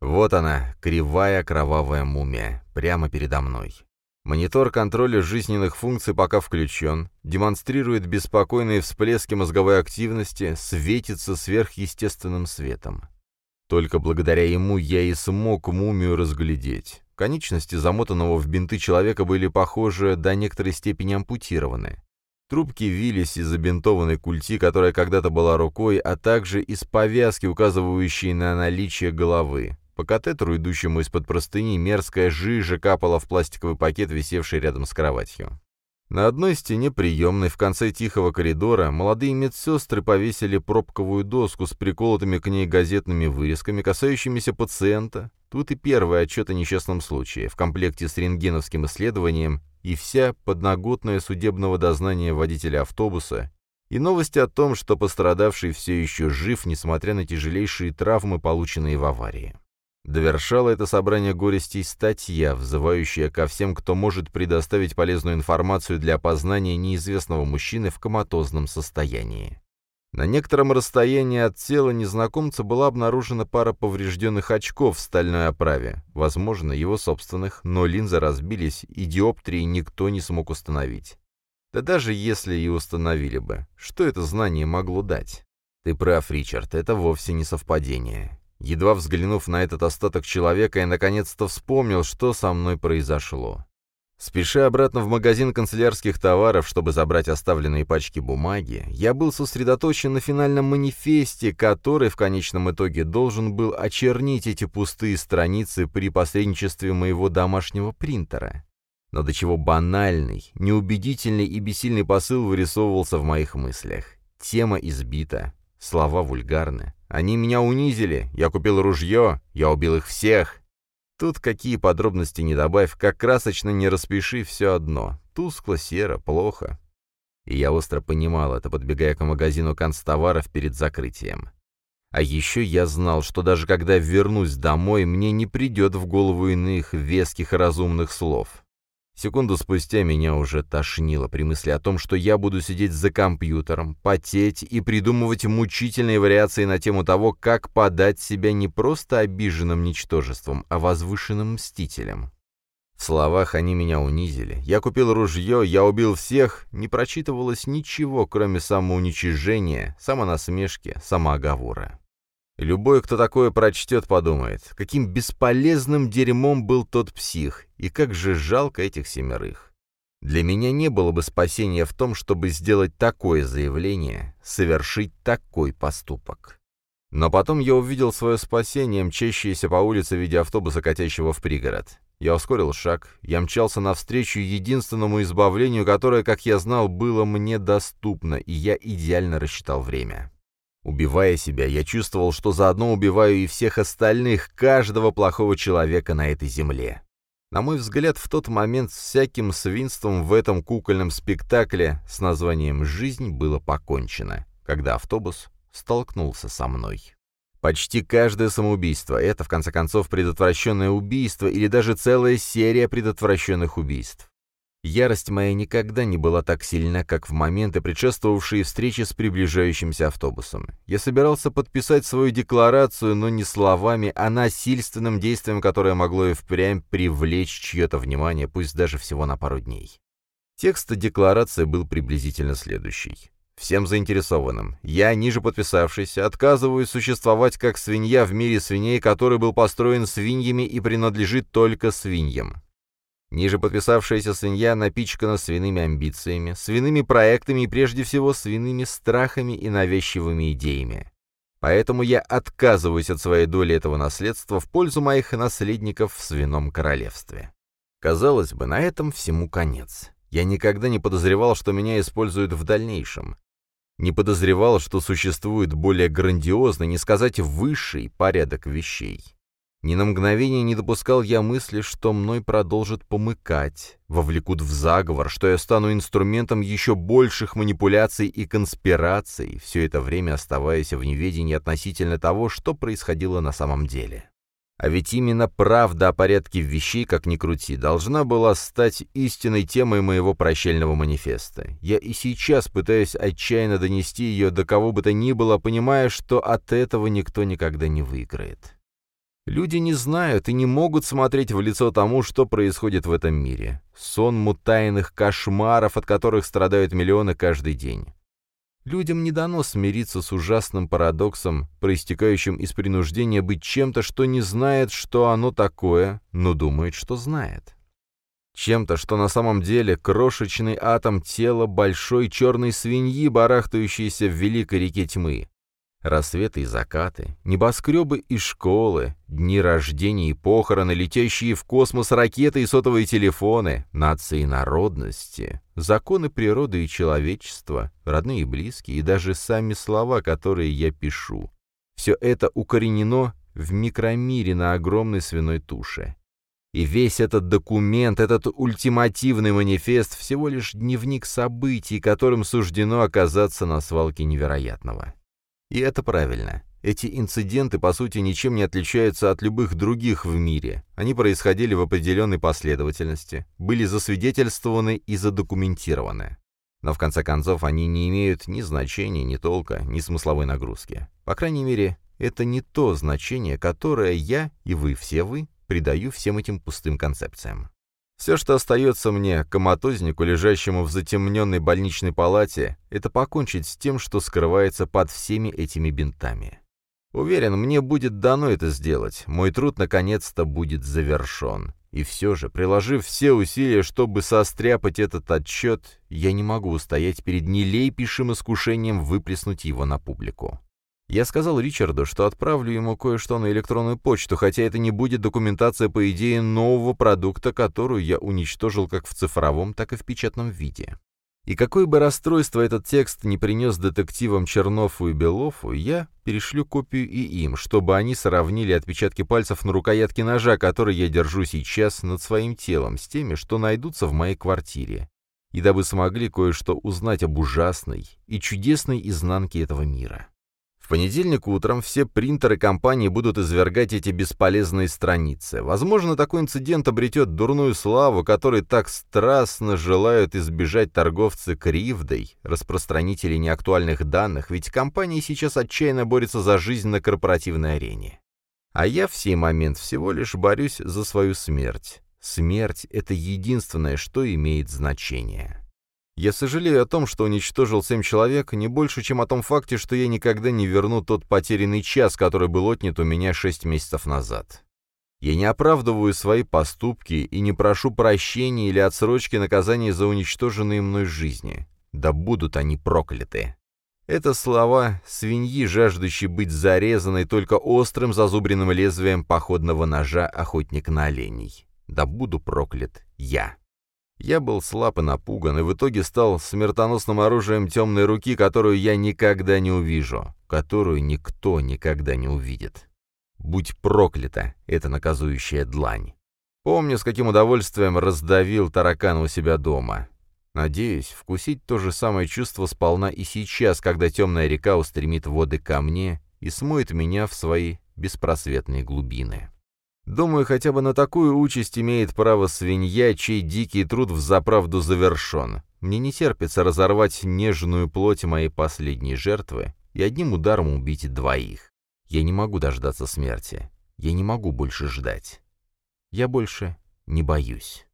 Вот она, кривая кровавая мумия, прямо передо мной. Монитор контроля жизненных функций пока включен, демонстрирует беспокойные всплески мозговой активности, светится сверхъестественным светом. Только благодаря ему я и смог мумию разглядеть. Конечности замотанного в бинты человека были, похоже, до некоторой степени ампутированы. Трубки вились из забинтованной культи, которая когда-то была рукой, а также из повязки, указывающей на наличие головы. По катетеру, идущему из-под простыни, мерзкая жижа капала в пластиковый пакет, висевший рядом с кроватью. На одной стене приемной в конце тихого коридора молодые медсестры повесили пробковую доску с приколотыми к ней газетными вырезками, касающимися пациента. Тут и первый отчет о несчастном случае, в комплекте с рентгеновским исследованием, и вся подноготная судебного дознания водителя автобуса, и новости о том, что пострадавший все еще жив, несмотря на тяжелейшие травмы, полученные в аварии. Довершало это собрание горестей статья, взывающая ко всем, кто может предоставить полезную информацию для опознания неизвестного мужчины в коматозном состоянии. На некотором расстоянии от тела незнакомца была обнаружена пара поврежденных очков в стальной оправе, возможно, его собственных, но линзы разбились, и диоптрии никто не смог установить. Да даже если и установили бы, что это знание могло дать? Ты прав, Ричард, это вовсе не совпадение. Едва взглянув на этот остаток человека, я наконец-то вспомнил, что со мной произошло. Спеша обратно в магазин канцелярских товаров, чтобы забрать оставленные пачки бумаги, я был сосредоточен на финальном манифесте, который в конечном итоге должен был очернить эти пустые страницы при посредничестве моего домашнего принтера. Но до чего банальный, неубедительный и бессильный посыл вырисовывался в моих мыслях. Тема избита, слова вульгарны, они меня унизили, я купил ружье, я убил их всех. Тут какие подробности не добавь, как красочно не распиши, все одно. Тускло, серо, плохо. И я остро понимал это, подбегая к магазину канцтоваров перед закрытием. А еще я знал, что даже когда вернусь домой, мне не придет в голову иных веских разумных слов. Секунду спустя меня уже тошнило при мысли о том, что я буду сидеть за компьютером, потеть и придумывать мучительные вариации на тему того, как подать себя не просто обиженным ничтожеством, а возвышенным мстителем. В словах они меня унизили. Я купил ружье, я убил всех, не прочитывалось ничего, кроме самоуничижения, самонасмешки, самооговора. Любой, кто такое прочтет, подумает, каким бесполезным дерьмом был тот псих, и как же жалко этих семерых. Для меня не было бы спасения в том, чтобы сделать такое заявление, совершить такой поступок. Но потом я увидел свое спасение, мчащееся по улице в виде автобуса, катящего в пригород. Я ускорил шаг, я мчался навстречу единственному избавлению, которое, как я знал, было мне доступно, и я идеально рассчитал время. Убивая себя, я чувствовал, что заодно убиваю и всех остальных, каждого плохого человека на этой земле. На мой взгляд, в тот момент с всяким свинством в этом кукольном спектакле с названием «Жизнь» было покончено, когда автобус столкнулся со мной. Почти каждое самоубийство — это, в конце концов, предотвращенное убийство или даже целая серия предотвращенных убийств. Ярость моя никогда не была так сильна, как в моменты, предшествовавшие встрече с приближающимся автобусом. Я собирался подписать свою декларацию, но не словами, а насильственным действием, которое могло и впрямь привлечь чье-то внимание, пусть даже всего на пару дней. Текст декларации был приблизительно следующий. Всем заинтересованным. Я, ниже подписавшийся, отказываюсь существовать как свинья в мире свиней, который был построен свиньями и принадлежит только свиньям. Ниже подписавшаяся свинья напичкана свиными амбициями, свиными проектами и прежде всего свиными страхами и навязчивыми идеями. Поэтому я отказываюсь от своей доли этого наследства в пользу моих наследников в свином королевстве. Казалось бы, на этом всему конец. Я никогда не подозревал, что меня используют в дальнейшем. Не подозревал, что существует более грандиозный, не сказать высший порядок вещей. Ни на мгновение не допускал я мысли, что мной продолжат помыкать, вовлекут в заговор, что я стану инструментом еще больших манипуляций и конспираций, все это время оставаясь в неведении относительно того, что происходило на самом деле. А ведь именно правда о порядке вещей, как ни крути, должна была стать истинной темой моего прощального манифеста. Я и сейчас пытаюсь отчаянно донести ее до кого бы то ни было, понимая, что от этого никто никогда не выиграет. Люди не знают и не могут смотреть в лицо тому, что происходит в этом мире. Сон тайных кошмаров, от которых страдают миллионы каждый день. Людям не дано смириться с ужасным парадоксом, проистекающим из принуждения быть чем-то, что не знает, что оно такое, но думает, что знает. Чем-то, что на самом деле крошечный атом тела большой черной свиньи, барахтающейся в великой реке тьмы. Рассветы и закаты, небоскребы и школы, дни рождения и похороны, летящие в космос ракеты и сотовые телефоны, нации и народности, законы природы и человечества, родные и близкие, и даже сами слова, которые я пишу. Все это укоренено в микромире на огромной свиной туше. И весь этот документ, этот ультимативный манифест всего лишь дневник событий, которым суждено оказаться на свалке невероятного. И это правильно. Эти инциденты, по сути, ничем не отличаются от любых других в мире. Они происходили в определенной последовательности, были засвидетельствованы и задокументированы. Но в конце концов они не имеют ни значения, ни толка, ни смысловой нагрузки. По крайней мере, это не то значение, которое я и вы, все вы, придаю всем этим пустым концепциям. Все, что остается мне, коматознику, лежащему в затемненной больничной палате, это покончить с тем, что скрывается под всеми этими бинтами. Уверен, мне будет дано это сделать, мой труд наконец-то будет завершен. И все же, приложив все усилия, чтобы состряпать этот отчет, я не могу устоять перед нелепейшим искушением выплеснуть его на публику. Я сказал Ричарду, что отправлю ему кое-что на электронную почту, хотя это не будет документация по идее нового продукта, которую я уничтожил как в цифровом, так и в печатном виде. И какое бы расстройство этот текст не принес детективам Чернову и Белову, я перешлю копию и им, чтобы они сравнили отпечатки пальцев на рукоятке ножа, который я держу сейчас над своим телом, с теми, что найдутся в моей квартире, и дабы смогли кое-что узнать об ужасной и чудесной изнанке этого мира понедельник утром все принтеры компании будут извергать эти бесполезные страницы. Возможно, такой инцидент обретет дурную славу, которой так страстно желают избежать торговцы кривдой, распространители неактуальных данных, ведь компания сейчас отчаянно борется за жизнь на корпоративной арене. А я в сей момент всего лишь борюсь за свою смерть. Смерть — это единственное, что имеет значение. Я сожалею о том, что уничтожил семь человек, не больше, чем о том факте, что я никогда не верну тот потерянный час, который был отнят у меня шесть месяцев назад. Я не оправдываю свои поступки и не прошу прощения или отсрочки наказания за уничтоженные мной жизни. Да будут они прокляты. Это слова свиньи, жаждущей быть зарезанной только острым зазубренным лезвием походного ножа охотник на оленей. Да буду проклят я. Я был слаб и напуган, и в итоге стал смертоносным оружием темной руки, которую я никогда не увижу, которую никто никогда не увидит. Будь проклята эта наказующая длань. Помню, с каким удовольствием раздавил таракана у себя дома. Надеюсь, вкусить то же самое чувство сполна и сейчас, когда темная река устремит воды ко мне и смоет меня в свои беспросветные глубины. Думаю, хотя бы на такую участь имеет право свинья, чей дикий труд взаправду завершен. Мне не терпится разорвать нежную плоть моей последней жертвы и одним ударом убить двоих. Я не могу дождаться смерти. Я не могу больше ждать. Я больше не боюсь.